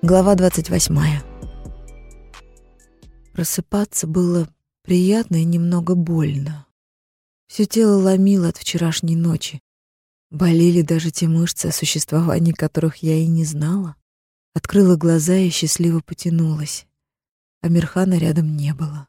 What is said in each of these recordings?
Глава 28. Просыпаться было приятно и немного больно. Все тело ломило от вчерашней ночи. Болели даже те мышцы, о существовании которых я и не знала. Открыла глаза и счастливо потянулась. Амирхана рядом не было.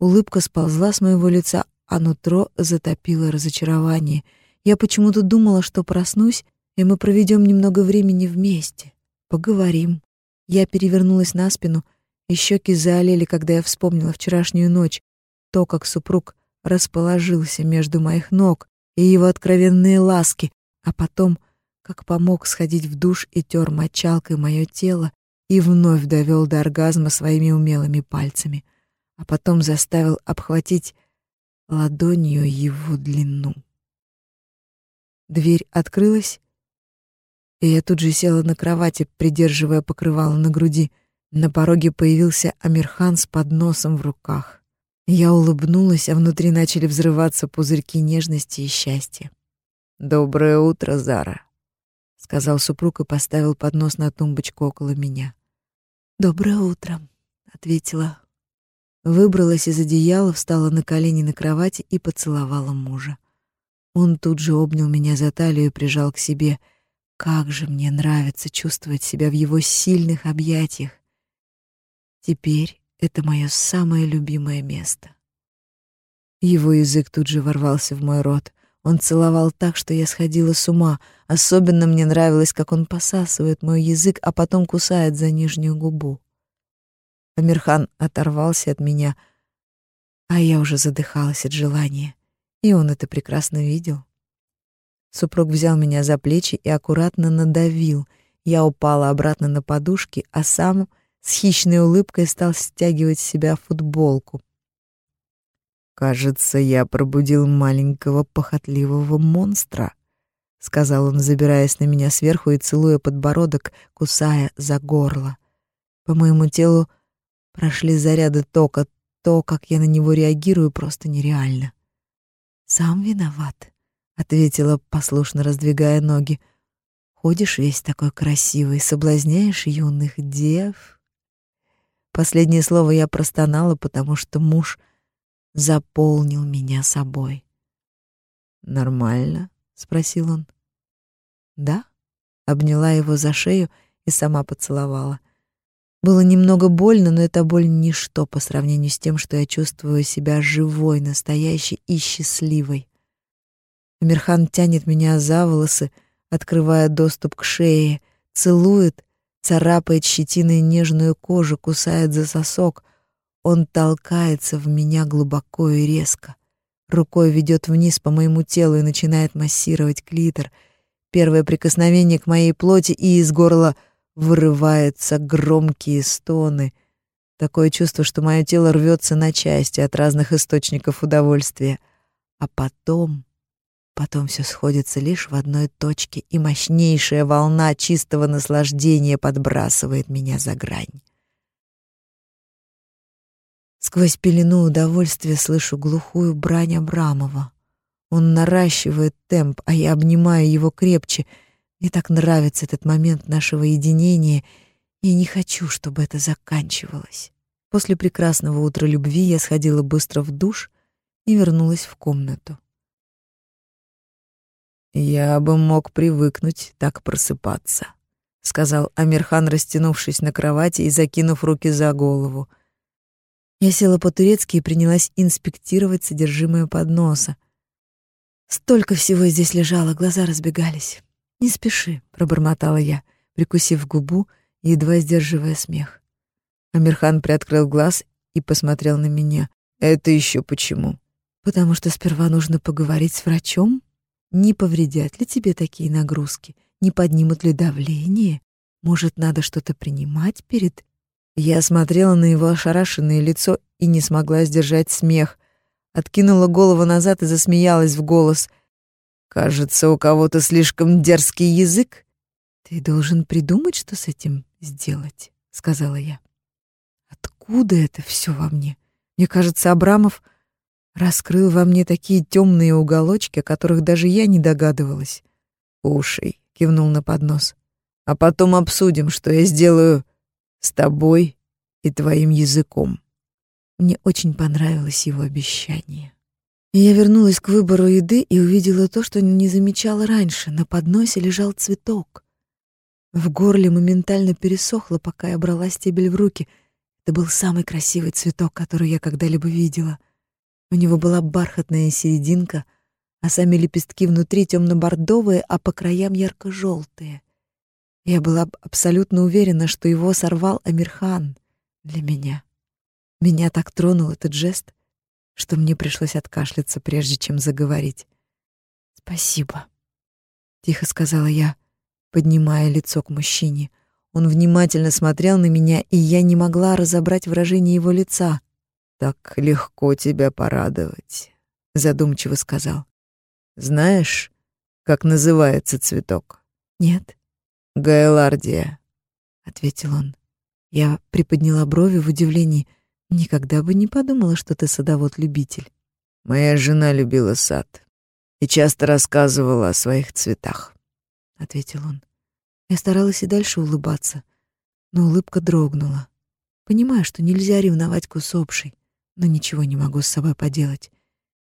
Улыбка сползла с моего лица, а нутро затопило разочарование. Я почему-то думала, что проснусь, и мы проведем немного времени вместе. Поговорим, я перевернулась на спину, и щеки заолели, когда я вспомнила вчерашнюю ночь, то, как супруг расположился между моих ног и его откровенные ласки, а потом, как помог сходить в душ и тер мочалкой мое тело и вновь довел до оргазма своими умелыми пальцами, а потом заставил обхватить ладонью его длину. Дверь открылась, и я тут же села на кровати, придерживая покрывало на груди. На пороге появился Амирхан с подносом в руках. Я улыбнулась, а внутри начали взрываться пузырьки нежности и счастья. «Доброе утро, Зара», — сказал супруг и поставил поднос на тумбочку около меня. «Доброе утро», — ответила. Выбралась из одеяла, встала на колени на кровати и поцеловала мужа. Он тут же обнял меня за талию и прижал к себе — как же мне нравится чувствовать себя в его сильных объятиях. Теперь это мое самое любимое место. Его язык тут же ворвался в мой рот. Он целовал так, что я сходила с ума. Особенно мне нравилось, как он посасывает мой язык, а потом кусает за нижнюю губу. Амирхан оторвался от меня, а я уже задыхалась от желания, и он это прекрасно видел. Супруг взял меня за плечи и аккуратно надавил. Я упала обратно на подушки, а сам с хищной улыбкой стал стягивать с себя футболку. «Кажется, я пробудил маленького похотливого монстра», — сказал он, забираясь на меня сверху и целуя подбородок, кусая за горло. По моему телу прошли заряды тока, то, как я на него реагирую, просто нереально. «Сам виноват», ответила, послушно раздвигая ноги. Ходишь весь такой красивый, соблазняешь юных дев. Последнее слово я простонала, потому что муж заполнил меня собой. Нормально, спросил он. Да? Обняла его за шею и сама поцеловала. Было немного больно, но эта боль ничто по сравнению с тем, что я чувствую себя живой, настоящей и счастливой. Амирхан тянет меня за волосы, открывая доступ к шее, целует, царапает щетиной нежную кожу, кусает за сосок. Он толкается в меня глубоко и резко. Рукой ведет вниз по моему телу и начинает массировать клитор. Первое прикосновение к моей плоти, и из горла вырываются громкие стоны. Такое чувство, что мое тело рвется на части от разных источников удовольствия. А потом Потом все сходится лишь в одной точке, и мощнейшая волна чистого наслаждения подбрасывает меня за грань. Сквозь пелену удовольствия слышу глухую брань Абрамова. Он наращивает темп, а я обнимаю его крепче. Мне так нравится этот момент нашего единения, и не хочу, чтобы это заканчивалось. После прекрасного утра любви я сходила быстро в душ и вернулась в комнату. «Я бы мог привыкнуть так просыпаться», — сказал Амирхан, растянувшись на кровати и закинув руки за голову. Я села по-турецки и принялась инспектировать содержимое подноса. Столько всего здесь лежало, глаза разбегались. «Не спеши», — пробормотала я, прикусив губу едва сдерживая смех. Амирхан приоткрыл глаз и посмотрел на меня. «Это еще почему?» «Потому что сперва нужно поговорить с врачом», не повредят ли тебе такие нагрузки? Не поднимут ли давление? Может, надо что-то принимать перед... Я смотрела на его ошарашенное лицо и не смогла сдержать смех. Откинула голову назад и засмеялась в голос. «Кажется, у кого-то слишком дерзкий язык». «Ты должен придумать, что с этим сделать», — сказала я. «Откуда это все во мне? Мне кажется, Абрамов раскрыл во мне такие темные уголочки, о которых даже я не догадывалась. «Кушай», — кивнул на поднос. «А потом обсудим, что я сделаю С тобой и твоим языком. Мне очень понравилось его обещание. Я вернулась к выбору еды и увидела то, что не замечала раньше. На подносе лежал цветок. В горле моментально пересохло, пока я брала стебель в руки. Это был самый красивый цветок, который я когда-либо видела. У него была бархатная серединка, а сами лепестки внутри темно-бордовые, а по краям ярко-желтые. Я была абсолютно уверена, что его сорвал Амирхан для меня. Меня так тронул этот жест, что мне пришлось откашляться, прежде чем заговорить. «Спасибо», — тихо сказала я, поднимая лицо к мужчине. Он внимательно смотрел на меня, и я не могла разобрать выражение его лица. «Так легко тебя порадовать», — задумчиво сказал. «Знаешь, как называется цветок?» «Нет». «Гайлардия», — ответил он. Я приподняла брови в удивлении. Никогда бы не подумала, что ты садовод-любитель. Моя жена любила сад и часто рассказывала о своих цветах, ответил он. Я старалась и дальше улыбаться, но улыбка дрогнула. Понимаю, что нельзя ревновать к усопшей, но ничего не могу с собой поделать.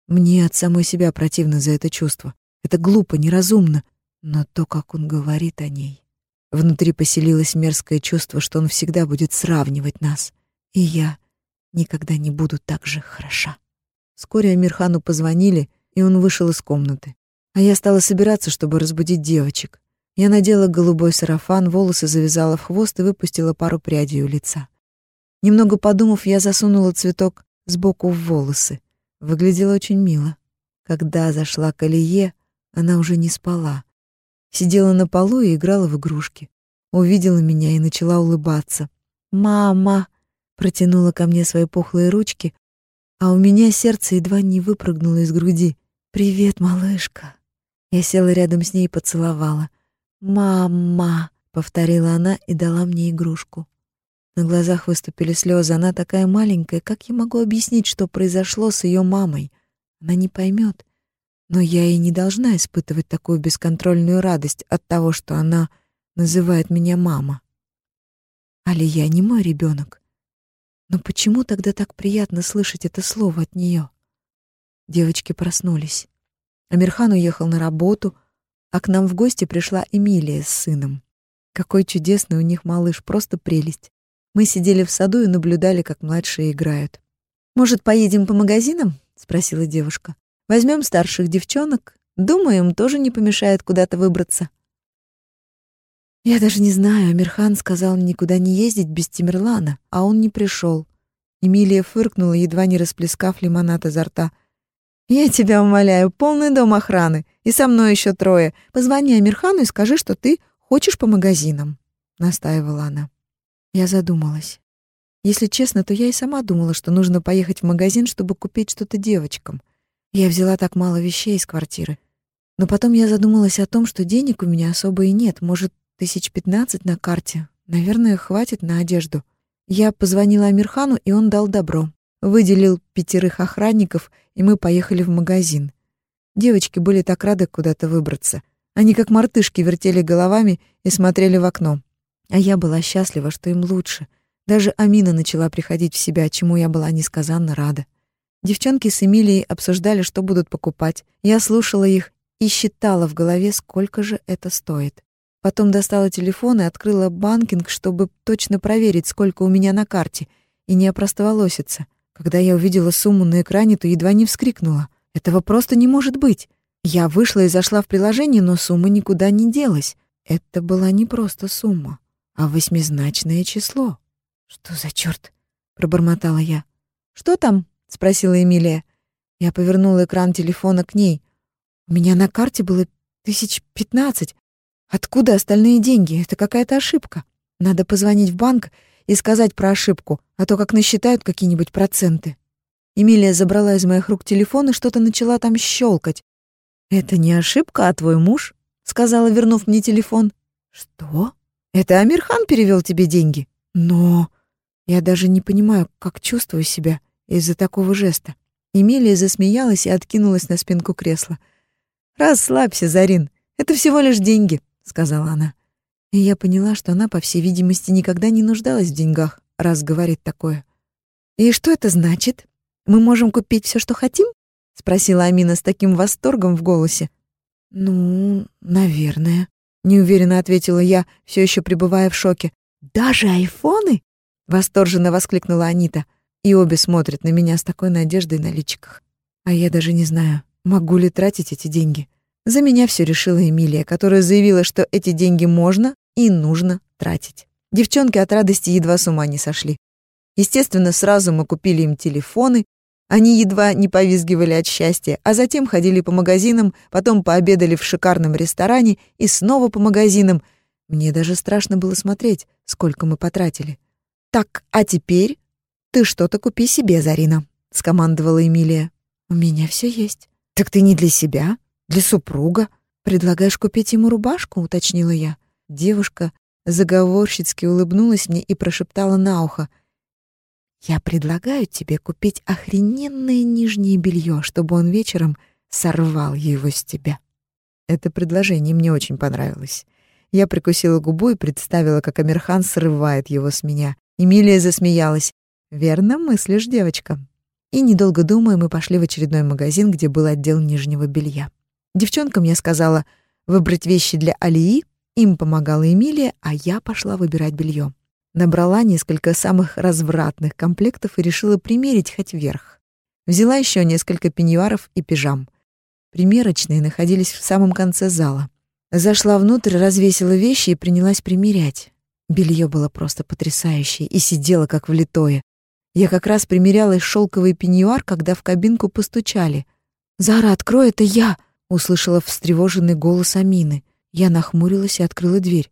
Мне от самой себя противно за это чувство. Это глупо, неразумно, но то, как он говорит о ней. Внутри поселилось мерзкое чувство, что он всегда будет сравнивать нас. И я никогда не буду так же хороша. Вскоре Амирхану позвонили, и он вышел из комнаты. А я стала собираться, чтобы разбудить девочек. Я надела голубой сарафан, волосы завязала в хвост и выпустила пару прядей у лица. Немного подумав, я засунула цветок сбоку в волосы. Выглядело очень мило. Когда зашла к Алие, она уже не спала. Сидела на полу и играла в игрушки. Увидела меня и начала улыбаться. «Мама!» протянула ко мне свои пухлые ручки, а у меня сердце едва не выпрыгнуло из груди. «Привет, малышка!» Я села рядом с ней и поцеловала. «Мама!» — повторила она и дала мне игрушку. На глазах выступили слезы. Она такая маленькая, как я могу объяснить, что произошло с ее мамой? Она не поймет. Но я и не должна испытывать такую бесконтрольную радость от того, что она называет меня мама. Али я не мой ребенок. Но почему тогда так приятно слышать это слово от нее? Девочки проснулись. Амирхан уехал на работу, а к нам в гости пришла Эмилия с сыном. Какой чудесный у них малыш, просто прелесть. Мы сидели в саду и наблюдали, как младшие играют. «Может, поедем по магазинам?» — спросила девушка. «Возьмем старших девчонок. Думаю, им тоже не помешает куда-то выбраться». Я даже не знаю, Амирхан сказал никуда не ездить без Тимерлана, а он не пришел. Эмилия фыркнула, едва не расплескав лимонад изо рта. «Я тебя умоляю, полный дом охраны, и со мной еще трое. Позвони Амирхану и скажи, что ты хочешь по магазинам», — настаивала она. Я задумалась. Если честно, то я и сама думала, что нужно поехать в магазин, чтобы купить что-то девочкам. Я взяла так мало вещей из квартиры. Но потом я задумалась о том, что денег у меня особо и нет. Может, Тысяч пятнадцать на карте. Наверное, хватит на одежду. Я позвонила Амирхану, и он дал добро. Выделил пятерых охранников, и мы поехали в магазин. Девочки были так рады куда-то выбраться. Они как мартышки вертели головами и смотрели в окно. А я была счастлива, что им лучше. Даже Амина начала приходить в себя, чему я была несказанно рада. Девчонки с Эмилией обсуждали, что будут покупать. Я слушала их и считала в голове, сколько же это стоит. Потом достала телефон и открыла банкинг, чтобы точно проверить, сколько у меня на карте, и не опростоволоситься. Когда я увидела сумму на экране, то едва не вскрикнула. Этого просто не может быть. Я вышла и зашла в приложение, но сумма никуда не делась. Это была не просто сумма, а восьмизначное число. «Что за черт? пробормотала я. «Что там?» — спросила Эмилия. Я повернула экран телефона к ней. У меня на карте было тысяч пятнадцать, Откуда остальные деньги? Это какая-то ошибка. Надо позвонить в банк и сказать про ошибку, а то как насчитают какие-нибудь проценты. Эмилия забрала из моих рук телефон и что-то начала там щелкать. «Это не ошибка, а твой муж», — сказала, вернув мне телефон. «Что? Это Амирхан перевел тебе деньги?» «Но...» Я даже не понимаю, как чувствую себя из-за такого жеста. Эмилия засмеялась и откинулась на спинку кресла. «Расслабься, Зарин, это всего лишь деньги сказала она. И я поняла, что она, по всей видимости, никогда не нуждалась в деньгах, раз говорит такое. «И что это значит? Мы можем купить все, что хотим?» — спросила Амина с таким восторгом в голосе. «Ну, наверное», — неуверенно ответила я, все еще пребывая в шоке. «Даже айфоны?» — восторженно воскликнула Анита. И обе смотрят на меня с такой надеждой на личиках. А я даже не знаю, могу ли тратить эти деньги. За меня все решила Эмилия, которая заявила, что эти деньги можно и нужно тратить. Девчонки от радости едва с ума не сошли. Естественно, сразу мы купили им телефоны, они едва не повизгивали от счастья, а затем ходили по магазинам, потом пообедали в шикарном ресторане и снова по магазинам. Мне даже страшно было смотреть, сколько мы потратили. «Так, а теперь ты что-то купи себе, Зарина», — скомандовала Эмилия. «У меня все есть». «Так ты не для себя, для супруга. Предлагаешь купить ему рубашку?» — уточнила я. Девушка заговорщицки улыбнулась мне и прошептала на ухо — я предлагаю тебе купить охрененное нижнее белье, чтобы он вечером сорвал его с тебя. Это предложение мне очень понравилось. Я прикусила губу и представила, как Амирхан срывает его с меня. Эмилия засмеялась. «Верно мыслишь, девочка». И, недолго думая, мы пошли в очередной магазин, где был отдел нижнего белья. Девчонкам я сказала выбрать вещи для Алии, им помогала Эмилия, а я пошла выбирать белье. Набрала несколько самых развратных комплектов и решила примерить хоть вверх. Взяла еще несколько пеньюаров и пижам. Примерочные находились в самом конце зала. Зашла внутрь, развесила вещи и принялась примерять. Белье было просто потрясающее и сидело как влитое. Я как раз примеряла шелковый пеньюар, когда в кабинку постучали. «Зара, открой, это я!» — услышала встревоженный голос Амины. Я нахмурилась и открыла дверь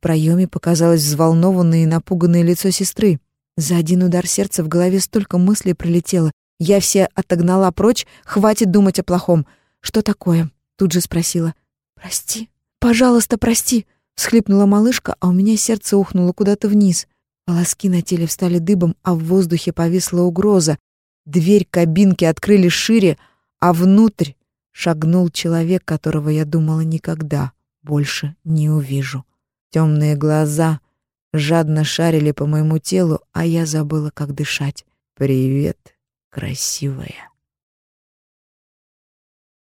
проеме показалось взволнованное и напуганное лицо сестры. За один удар сердца в голове столько мыслей пролетело. Я все отогнала прочь, хватит думать о плохом. «Что такое?» — тут же спросила. «Прости, пожалуйста, прости!» — всхлипнула малышка, а у меня сердце ухнуло куда-то вниз. Волоски на теле встали дыбом, а в воздухе повисла угроза. Дверь кабинки открыли шире, а внутрь шагнул человек, которого я думала никогда больше не увижу. Темные глаза жадно шарили по моему телу, а я забыла, как дышать. «Привет, красивая».